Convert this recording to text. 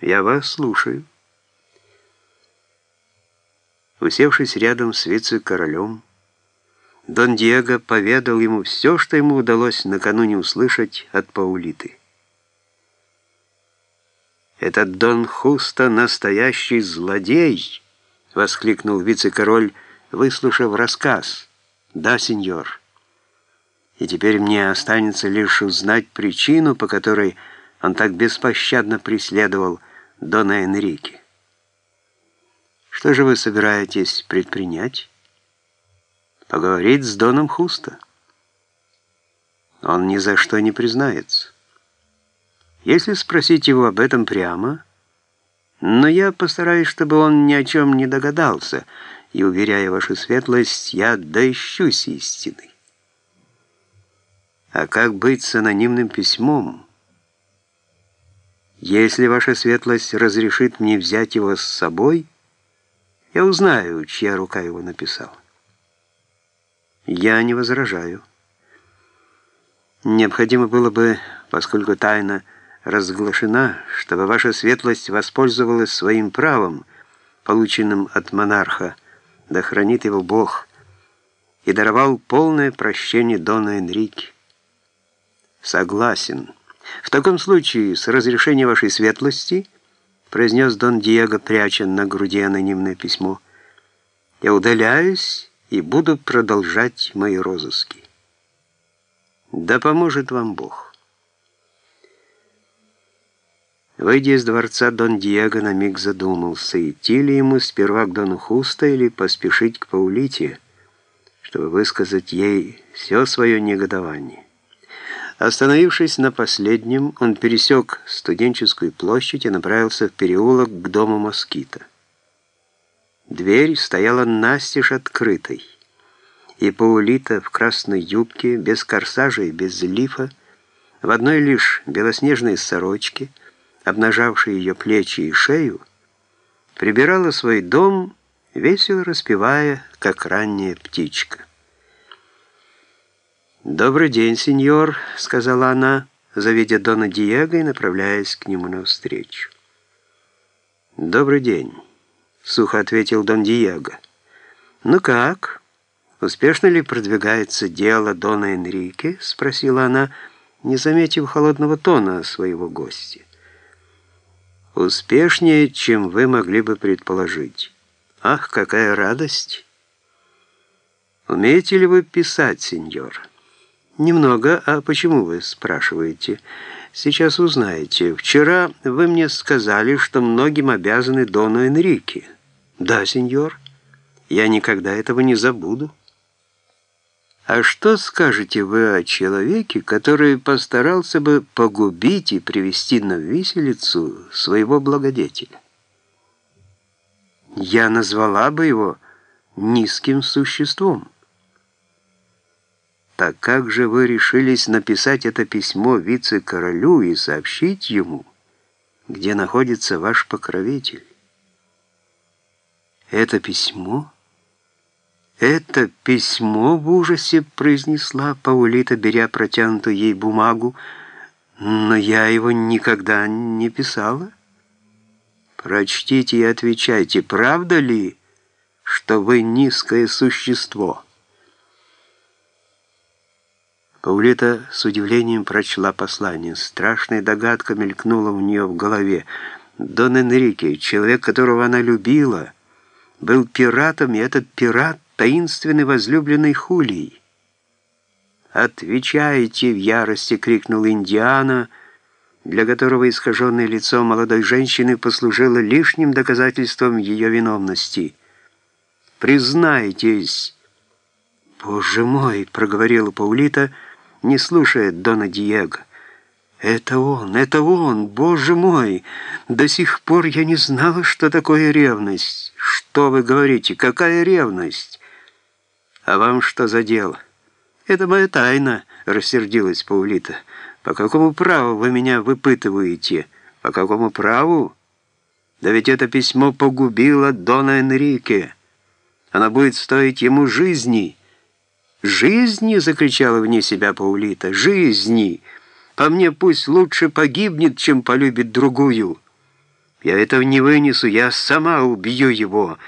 Я вас слушаю. Усевшись рядом с вице-королем, Дон Диего поведал ему все, что ему удалось накануне услышать от Паулиты. «Этот Дон Хуста — настоящий злодей!» — воскликнул вице-король, выслушав рассказ. «Да, сеньор. И теперь мне останется лишь узнать причину, по которой он так беспощадно преследовал Дона Энрике. Что же вы собираетесь предпринять? Поговорить с Доном Хуста. Он ни за что не признается. Если спросить его об этом прямо, но я постараюсь, чтобы он ни о чем не догадался, и, уверяя вашу светлость, я доищусь истины. А как быть с анонимным письмом? Если ваша светлость разрешит мне взять его с собой, я узнаю, чья рука его написала. Я не возражаю. Необходимо было бы, поскольку тайна разглашена, чтобы ваша светлость воспользовалась своим правом, полученным от монарха, да хранит его Бог, и даровал полное прощение Дона Энрике. Согласен. «В таком случае, с разрешения вашей светлости», произнес Дон Диего, пряча на груди анонимное письмо, «я удаляюсь и буду продолжать мои розыски. Да поможет вам Бог». Выйдя из дворца, Дон Диего на миг задумался, идти ли ему сперва к Дону Хуста или поспешить к Паулите, чтобы высказать ей все свое негодование. Остановившись на последнем, он пересек студенческую площадь и направился в переулок к дому москита. Дверь стояла настежь открытой, и Паулита в красной юбке, без корсажа и без лифа, в одной лишь белоснежной сорочке, обнажавшей ее плечи и шею, прибирала свой дом, весело распевая, как ранняя птичка. «Добрый день, сеньор», — сказала она, завидя Дона Диего и направляясь к нему навстречу. «Добрый день», — сухо ответил Дон Диего. «Ну как? Успешно ли продвигается дело Дона Энрике?» — спросила она, не заметив холодного тона своего гостя. «Успешнее, чем вы могли бы предположить. Ах, какая радость!» «Умеете ли вы писать, сеньор?» «Немного. А почему вы спрашиваете?» «Сейчас узнаете. Вчера вы мне сказали, что многим обязаны Дону Энрике». «Да, сеньор. Я никогда этого не забуду». «А что скажете вы о человеке, который постарался бы погубить и привести на виселицу своего благодетеля?» «Я назвала бы его низким существом». Так как же вы решились написать это письмо вице-королю и сообщить ему, где находится ваш покровитель? Это письмо? Это письмо в ужасе произнесла Паулита, беря протянутую ей бумагу, но я его никогда не писала. Прочтите и отвечайте, правда ли, что вы низкое существо?» Паулита с удивлением прочла послание. Страшная догадка мелькнула у нее в голове. Дон Энрике, человек, которого она любила, был пиратом, и этот пират — таинственный возлюбленный Хулий. «Отвечайте!» — в ярости крикнул Индиана, для которого искаженное лицо молодой женщины послужило лишним доказательством ее виновности. «Признайтесь!» «Боже мой!» — проговорила Паулита — не слушает Дона Диего. «Это он, это он, боже мой! До сих пор я не знала, что такое ревность. Что вы говорите, какая ревность? А вам что за дело?» «Это моя тайна», — рассердилась Паулита. «По какому праву вы меня выпытываете? По какому праву? Да ведь это письмо погубило Дона Энрике. Оно будет стоить ему жизни». «Жизни!» — закричала вне себя Паулита. «Жизни! По мне пусть лучше погибнет, чем полюбит другую!» Я этого не вынесу, я сама убью его!»